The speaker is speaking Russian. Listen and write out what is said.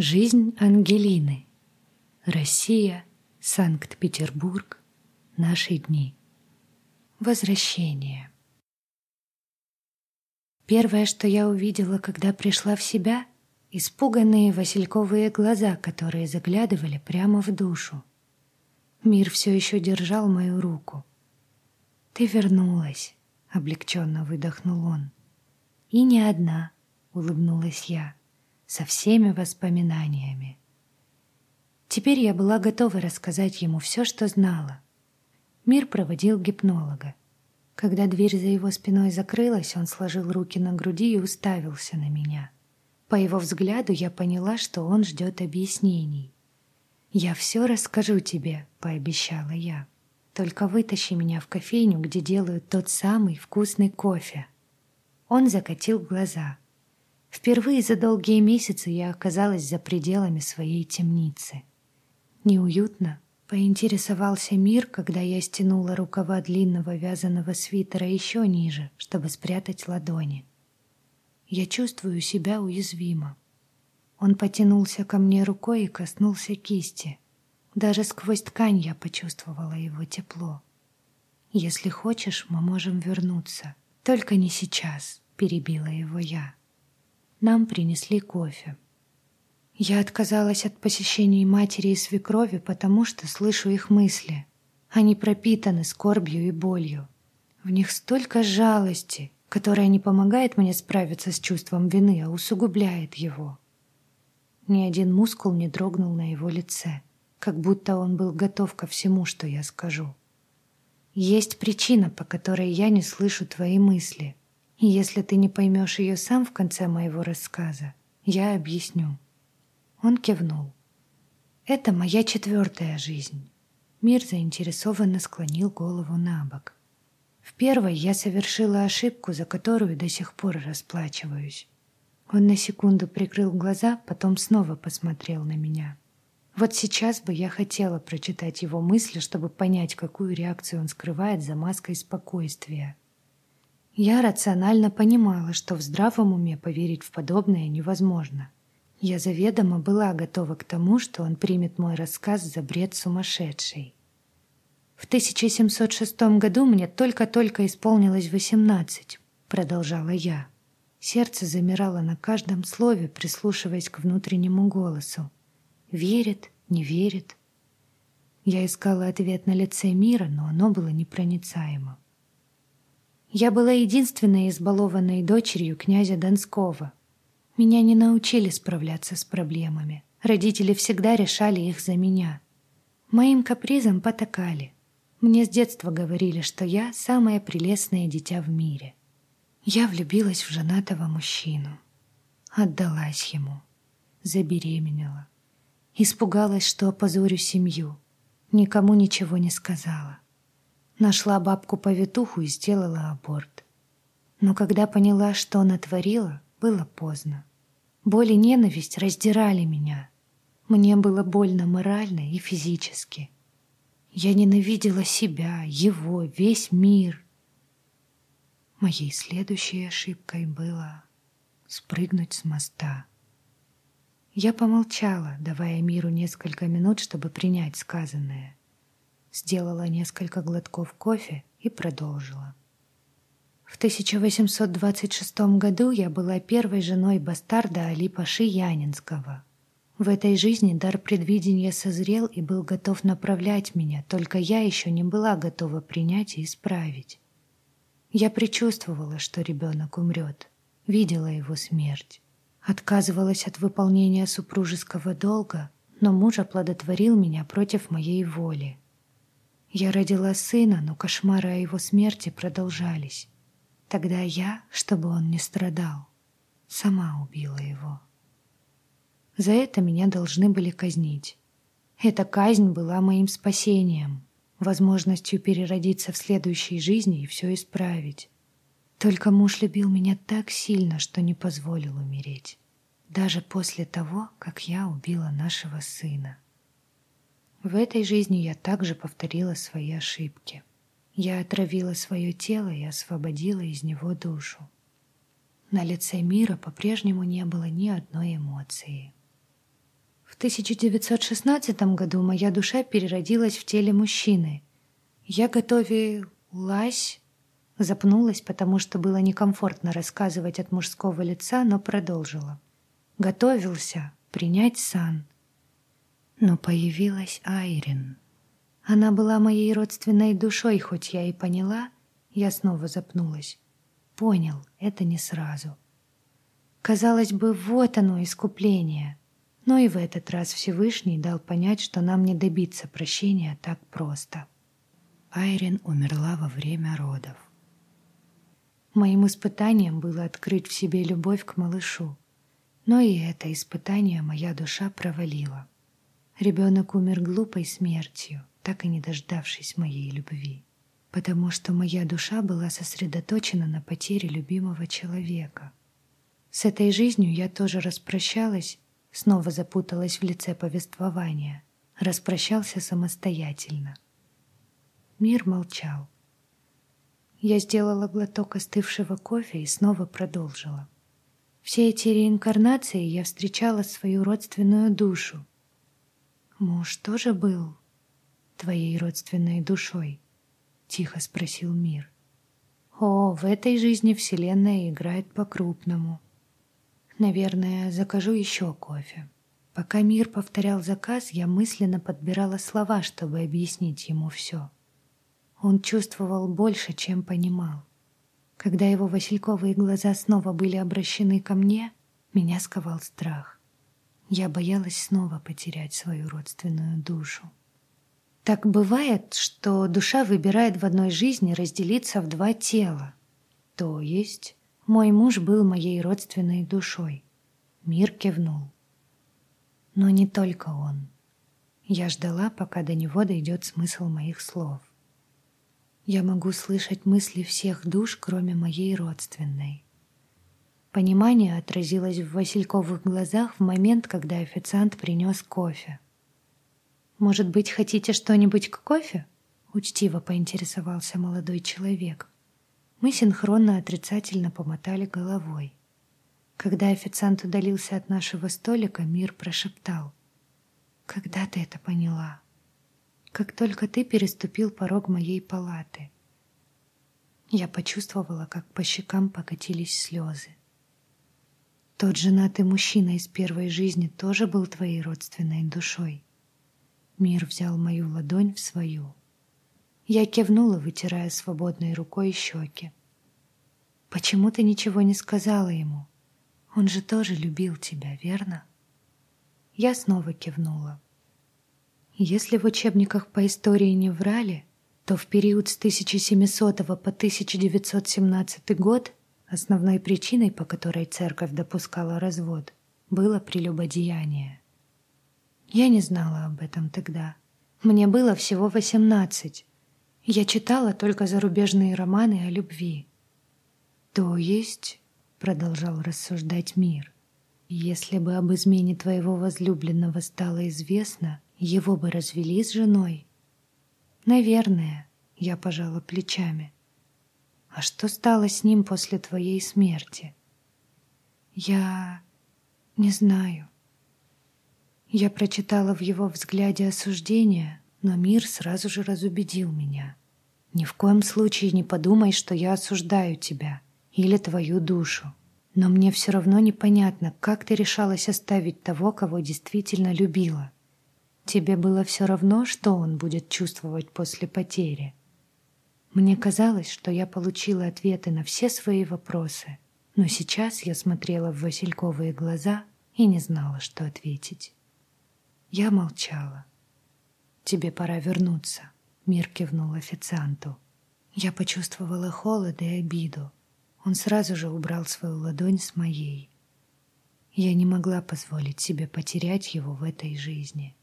Жизнь Ангелины. Россия, Санкт-Петербург. Наши дни. Возвращение. Первое, что я увидела, когда пришла в себя, испуганные васильковые глаза, которые заглядывали прямо в душу. Мир все еще держал мою руку. «Ты вернулась», — облегченно выдохнул он. «И не одна», — улыбнулась я со всеми воспоминаниями. Теперь я была готова рассказать ему все, что знала. Мир проводил гипнолога. Когда дверь за его спиной закрылась, он сложил руки на груди и уставился на меня. По его взгляду я поняла, что он ждет объяснений. «Я все расскажу тебе», — пообещала я. «Только вытащи меня в кофейню, где делают тот самый вкусный кофе». Он закатил глаза — Впервые за долгие месяцы я оказалась за пределами своей темницы. Неуютно поинтересовался мир, когда я стянула рукава длинного вязаного свитера еще ниже, чтобы спрятать ладони. Я чувствую себя уязвимо. Он потянулся ко мне рукой и коснулся кисти. Даже сквозь ткань я почувствовала его тепло. «Если хочешь, мы можем вернуться. Только не сейчас», — перебила его я нам принесли кофе. Я отказалась от посещений матери и свекрови, потому что слышу их мысли. Они пропитаны скорбью и болью. В них столько жалости, которая не помогает мне справиться с чувством вины, а усугубляет его. Ни один мускул не дрогнул на его лице, как будто он был готов ко всему, что я скажу. Есть причина, по которой я не слышу твои мысли, если ты не поймешь ее сам в конце моего рассказа, я объясню. Он кивнул. Это моя четвертая жизнь. Мир заинтересованно склонил голову на бок. В первой я совершила ошибку, за которую до сих пор расплачиваюсь. Он на секунду прикрыл глаза, потом снова посмотрел на меня. Вот сейчас бы я хотела прочитать его мысли, чтобы понять, какую реакцию он скрывает за маской спокойствия. Я рационально понимала, что в здравом уме поверить в подобное невозможно. Я заведомо была готова к тому, что он примет мой рассказ за бред сумасшедший. В 1706 году мне только-только исполнилось 18, продолжала я. Сердце замирало на каждом слове, прислушиваясь к внутреннему голосу. Верит, не верит. Я искала ответ на лице мира, но оно было непроницаемо. Я была единственной избалованной дочерью князя Донского. Меня не научили справляться с проблемами. Родители всегда решали их за меня. Моим капризам потакали. Мне с детства говорили, что я самое прелестное дитя в мире. Я влюбилась в женатого мужчину. Отдалась ему. Забеременела. Испугалась, что опозорю семью. Никому ничего не сказала. Нашла бабку-повитуху и сделала аборт. Но когда поняла, что натворила, было поздно. Боль и ненависть раздирали меня. Мне было больно морально и физически. Я ненавидела себя, его, весь мир. Моей следующей ошибкой было спрыгнуть с моста. Я помолчала, давая миру несколько минут, чтобы принять сказанное сделала несколько глотков кофе и продолжила. В 1826 году я была первой женой бастарда Али-Паши Янинского. В этой жизни дар предвидения созрел и был готов направлять меня, только я еще не была готова принять и исправить. Я предчувствовала, что ребенок умрет, видела его смерть. Отказывалась от выполнения супружеского долга, но муж оплодотворил меня против моей воли. Я родила сына, но кошмары о его смерти продолжались. Тогда я, чтобы он не страдал, сама убила его. За это меня должны были казнить. Эта казнь была моим спасением, возможностью переродиться в следующей жизни и все исправить. Только муж любил меня так сильно, что не позволил умереть, даже после того, как я убила нашего сына. В этой жизни я также повторила свои ошибки. Я отравила свое тело и освободила из него душу. На лице мира по-прежнему не было ни одной эмоции. В 1916 году моя душа переродилась в теле мужчины. Я готовилась... Запнулась, потому что было некомфортно рассказывать от мужского лица, но продолжила. Готовился принять сан. Но появилась Айрин. Она была моей родственной душой, хоть я и поняла, я снова запнулась. Понял, это не сразу. Казалось бы, вот оно, искупление. Но и в этот раз Всевышний дал понять, что нам не добиться прощения так просто. Айрин умерла во время родов. Моим испытанием было открыть в себе любовь к малышу. Но и это испытание моя душа провалила. Ребенок умер глупой смертью, так и не дождавшись моей любви, потому что моя душа была сосредоточена на потере любимого человека. С этой жизнью я тоже распрощалась, снова запуталась в лице повествования, распрощался самостоятельно. Мир молчал. Я сделала глоток остывшего кофе и снова продолжила. Все эти реинкарнации я встречала свою родственную душу, «Муж тоже был твоей родственной душой?» — тихо спросил Мир. «О, в этой жизни Вселенная играет по-крупному. Наверное, закажу еще кофе». Пока Мир повторял заказ, я мысленно подбирала слова, чтобы объяснить ему все. Он чувствовал больше, чем понимал. Когда его васильковые глаза снова были обращены ко мне, меня сковал страх. Я боялась снова потерять свою родственную душу. Так бывает, что душа выбирает в одной жизни разделиться в два тела. То есть мой муж был моей родственной душой. Мир кивнул. Но не только он. Я ждала, пока до него дойдет смысл моих слов. Я могу слышать мысли всех душ, кроме моей родственной. Понимание отразилось в Васильковых глазах в момент, когда официант принес кофе. «Может быть, хотите что-нибудь к кофе?» — учтиво поинтересовался молодой человек. Мы синхронно отрицательно помотали головой. Когда официант удалился от нашего столика, Мир прошептал. «Когда ты это поняла?» «Как только ты переступил порог моей палаты». Я почувствовала, как по щекам покатились слезы. Тот женатый мужчина из первой жизни тоже был твоей родственной душой. Мир взял мою ладонь в свою. Я кивнула, вытирая свободной рукой щеки. «Почему ты ничего не сказала ему? Он же тоже любил тебя, верно?» Я снова кивнула. Если в учебниках по истории не врали, то в период с 1700 по 1917 год Основной причиной, по которой церковь допускала развод, было прелюбодеяние. Я не знала об этом тогда. Мне было всего восемнадцать. Я читала только зарубежные романы о любви. То есть, продолжал рассуждать мир, если бы об измене твоего возлюбленного стало известно, его бы развели с женой. Наверное, я пожала плечами. А что стало с ним после твоей смерти? Я не знаю. Я прочитала в его взгляде осуждение, но мир сразу же разубедил меня. Ни в коем случае не подумай, что я осуждаю тебя или твою душу. Но мне все равно непонятно, как ты решалась оставить того, кого действительно любила. Тебе было все равно, что он будет чувствовать после потери. Мне казалось, что я получила ответы на все свои вопросы, но сейчас я смотрела в васильковые глаза и не знала, что ответить. Я молчала. «Тебе пора вернуться», — Мир кивнул официанту. Я почувствовала холод и обиду. Он сразу же убрал свою ладонь с моей. Я не могла позволить себе потерять его в этой жизни.